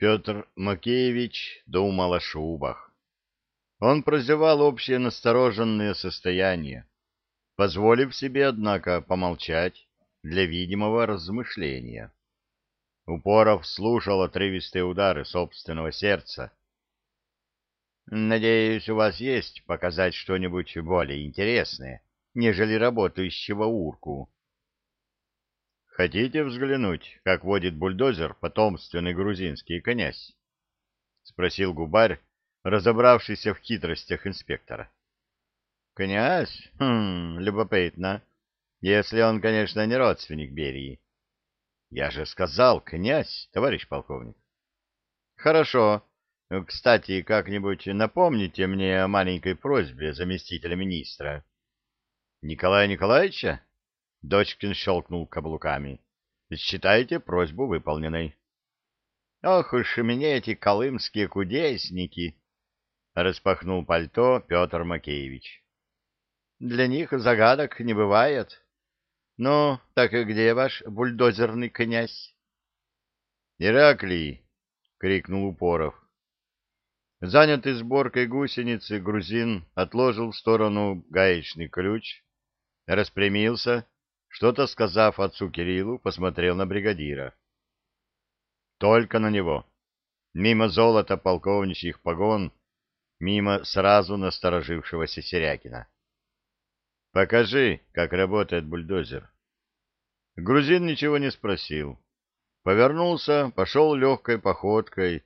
Петр Макеевич думал о шубах. Он прозевал общее настороженное состояние, позволив себе, однако, помолчать для видимого размышления. Упоров слушал отрывистые удары собственного сердца. «Надеюсь, у вас есть показать что-нибудь более интересное, нежели работающего урку?» Хотите взглянуть, как водит бульдозер потомственный грузинский князь? — спросил губарь, разобравшийся в хитростях инспектора. — Князь? Хм, любопытно. Если он, конечно, не родственник Берии. — Я же сказал, князь, товарищ полковник. — Хорошо. Кстати, как-нибудь напомните мне о маленькой просьбе заместителя министра. — Николая Николаевича? Дочкин щелкнул каблуками. «Считайте просьбу выполненной». «Ох уж у меня эти колымские кудесники!» — распахнул пальто Петр Макеевич. «Для них загадок не бывает. Ну, так и где ваш бульдозерный князь?» «Ираклий!» — крикнул Упоров. Занятый сборкой гусеницы, грузин отложил в сторону гаечный ключ, распрямился что-то сказав отцу Кириллу, посмотрел на бригадира. Только на него. Мимо золота полковничьих погон, мимо сразу насторожившегося Серякина. «Покажи, как работает бульдозер». Грузин ничего не спросил. Повернулся, пошел легкой походкой,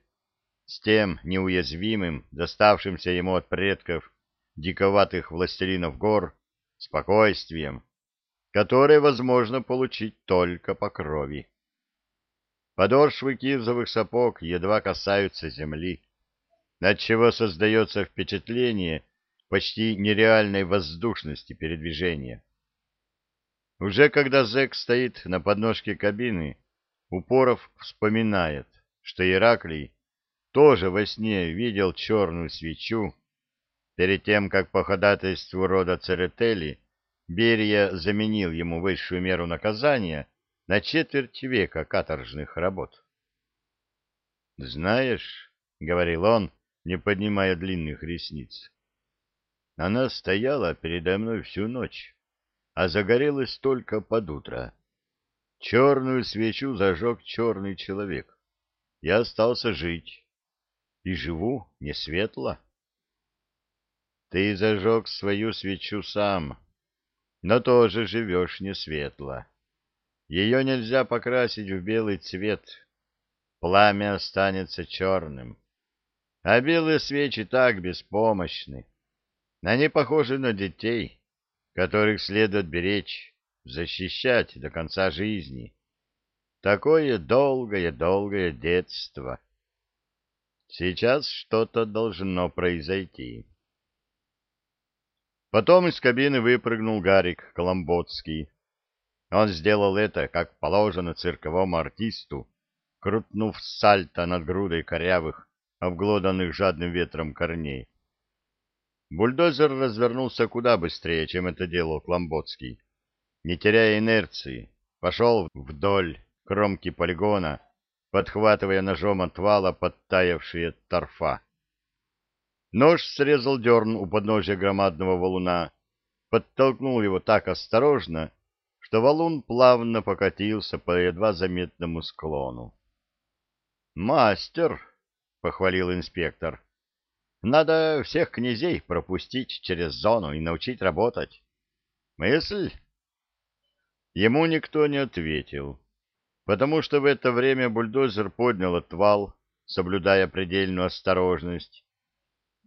с тем неуязвимым, доставшимся ему от предков диковатых властелинов гор, спокойствием, которое возможно получить только по крови. Подошвы кирзовых сапог едва касаются земли, отчего создается впечатление почти нереальной воздушности передвижения. Уже когда зэк стоит на подножке кабины, Упоров вспоминает, что Ираклий тоже во сне видел черную свечу перед тем, как по ходатайству рода Церетели Берия заменил ему высшую меру наказания на четверть века каторжных работ. «Знаешь, — говорил он, не поднимая длинных ресниц, — она стояла передо мной всю ночь, а загорелась только под утро. Черную свечу зажег черный человек. Я остался жить. И живу не светло. Ты зажег свою свечу сам, но тоже живешь не светло. Ее нельзя покрасить в белый цвет. Пламя останется черным. А белые свечи так беспомощны. Они похожи на детей, которых следует беречь, защищать до конца жизни. Такое долгое-долгое детство. Сейчас что-то должно произойти. Потом из кабины выпрыгнул Гарик Коломботский. Он сделал это, как положено цирковому артисту, крутнув сальто над грудой корявых, обглоданных жадным ветром корней. Бульдозер развернулся куда быстрее, чем это делал Кламботский. Не теряя инерции, пошел вдоль кромки полигона, подхватывая ножом от вала подтаявшие торфа. Нож срезал дерн у подножия громадного валуна, подтолкнул его так осторожно, что валун плавно покатился по едва заметному склону. «Мастер!» — похвалил инспектор. «Надо всех князей пропустить через зону и научить работать. Мысль?» Ему никто не ответил, потому что в это время бульдозер поднял отвал, соблюдая предельную осторожность,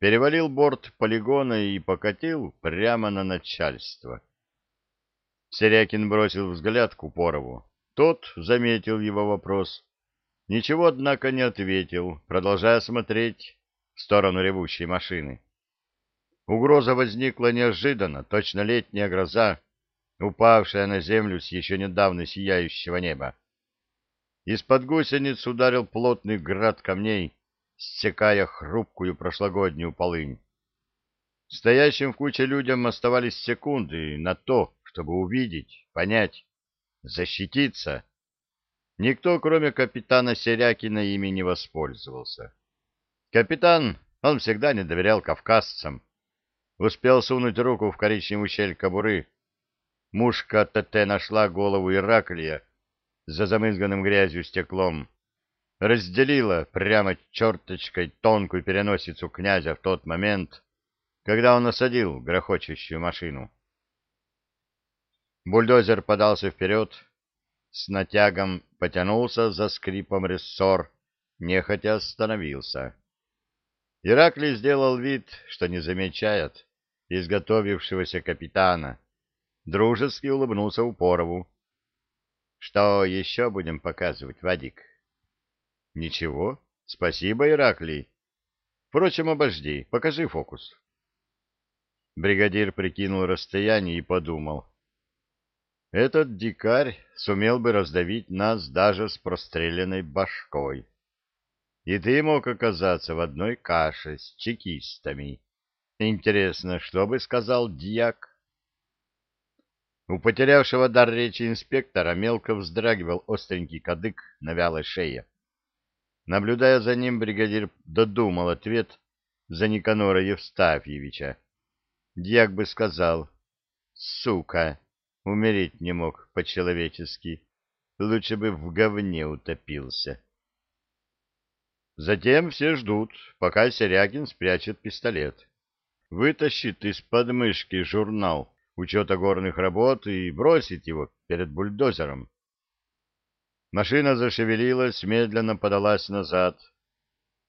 перевалил борт полигона и покатил прямо на начальство. Серякин бросил взгляд к Упорову. Тот заметил его вопрос. Ничего, однако, не ответил, продолжая смотреть в сторону ревущей машины. Угроза возникла неожиданно, точно летняя гроза, упавшая на землю с еще недавно сияющего неба. Из-под гусениц ударил плотный град камней, ссекая хрупкую прошлогоднюю полынь. Стоящим в куче людям оставались секунды на то, чтобы увидеть, понять, защититься. Никто, кроме капитана Серякина, ими не воспользовался. Капитан, он всегда не доверял кавказцам. Успел сунуть руку в коричневую щель кобуры. Мушка ТТ нашла голову Ираклия за замызганным грязью стеклом. Разделила прямо черточкой тонкую переносицу князя в тот момент, когда он осадил грохочущую машину. Бульдозер подался вперед, с натягом потянулся за скрипом рессор, нехотя остановился. Ираклий сделал вид, что не замечает изготовившегося капитана, дружески улыбнулся Упорову. — Что еще будем показывать, Вадик? — Ничего, спасибо, Ираклий. Впрочем, обожди, покажи фокус. Бригадир прикинул расстояние и подумал. Этот дикарь сумел бы раздавить нас даже с простреленной башкой. И ты мог оказаться в одной каше с чекистами. Интересно, что бы сказал дьяк? У потерявшего дар речи инспектора мелко вздрагивал остренький кадык на вялой шее. Наблюдая за ним, бригадир додумал ответ за Никанора Евстафьевича. Дьяк бы сказал «Сука!» Умереть не мог по-человечески. Лучше бы в говне утопился. Затем все ждут, пока Серягин спрячет пистолет. Вытащит из подмышки журнал учета горных работ и бросит его перед бульдозером. Машина зашевелилась, медленно подалась назад.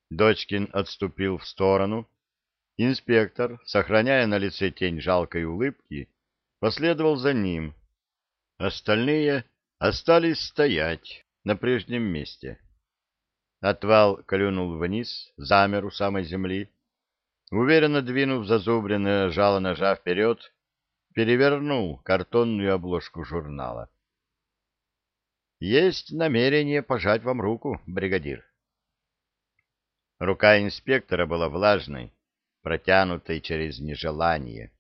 Дочкин отступил в сторону. Инспектор, сохраняя на лице тень жалкой улыбки, последовал за ним. Остальные остались стоять на прежнем месте. Отвал клюнул вниз, замер у самой земли. Уверенно двинув зазубренное жало ножа вперед, перевернул картонную обложку журнала. «Есть намерение пожать вам руку, бригадир». Рука инспектора была влажной, протянутой через нежелание.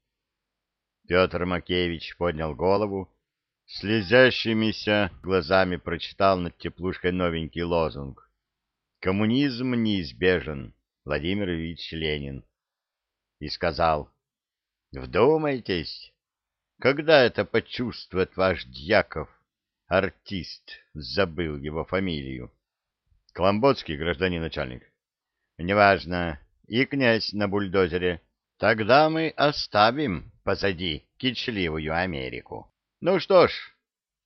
Петр Макеевич поднял голову, слезящимися глазами прочитал над теплушкой новенький лозунг. «Коммунизм неизбежен, Владимир Ильич Ленин». И сказал, «Вдумайтесь, когда это почувствует ваш Дьяков, артист, забыл его фамилию?» «Кламботский, гражданин начальник». «Неважно, и князь на бульдозере» Тогда мы оставим позади кичливую Америку. Ну что ж,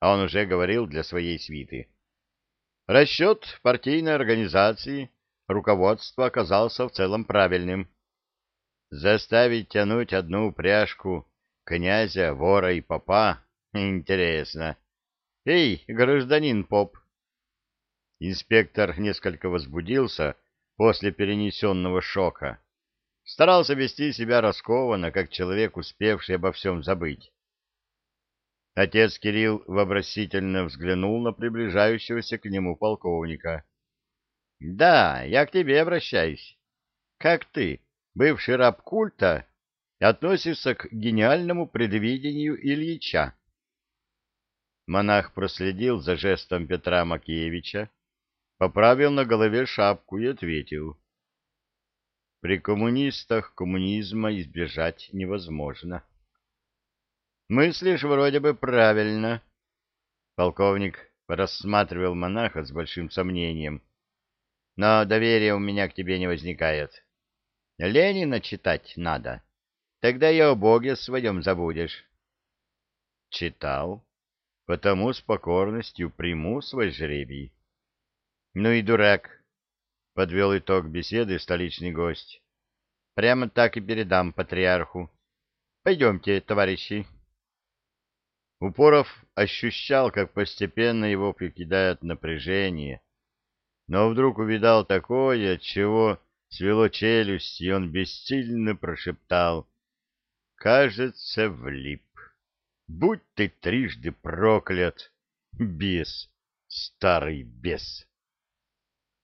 он уже говорил для своей свиты. Расчет партийной организации руководства оказался в целом правильным. Заставить тянуть одну упряжку князя, вора и попа интересно. Эй, гражданин поп! Инспектор несколько возбудился после перенесенного шока Старался вести себя раскованно, как человек, успевший обо всем забыть. Отец Кирилл вопросительно взглянул на приближающегося к нему полковника. — Да, я к тебе обращаюсь. Как ты, бывший раб культа, относишься к гениальному предвидению Ильича? Монах проследил за жестом Петра Макеевича, поправил на голове шапку и ответил. При коммунистах коммунизма избежать невозможно. Мыслишь вроде бы правильно. Полковник рассматривал монаха с большим сомнением. Но доверия у меня к тебе не возникает. Ленина читать надо. Тогда и о Боге своем забудешь. Читал, потому с покорностью приму свой жребий. Ну и дурак, — подвел итог беседы столичный гость. — Прямо так и передам патриарху. Пойдемте, товарищи. Упоров ощущал, как постепенно его покидает напряжение, но вдруг увидал такое, от чего свело челюсть, и он бессильно прошептал. «Кажется, влип. Будь ты трижды проклят, бес, старый бес!»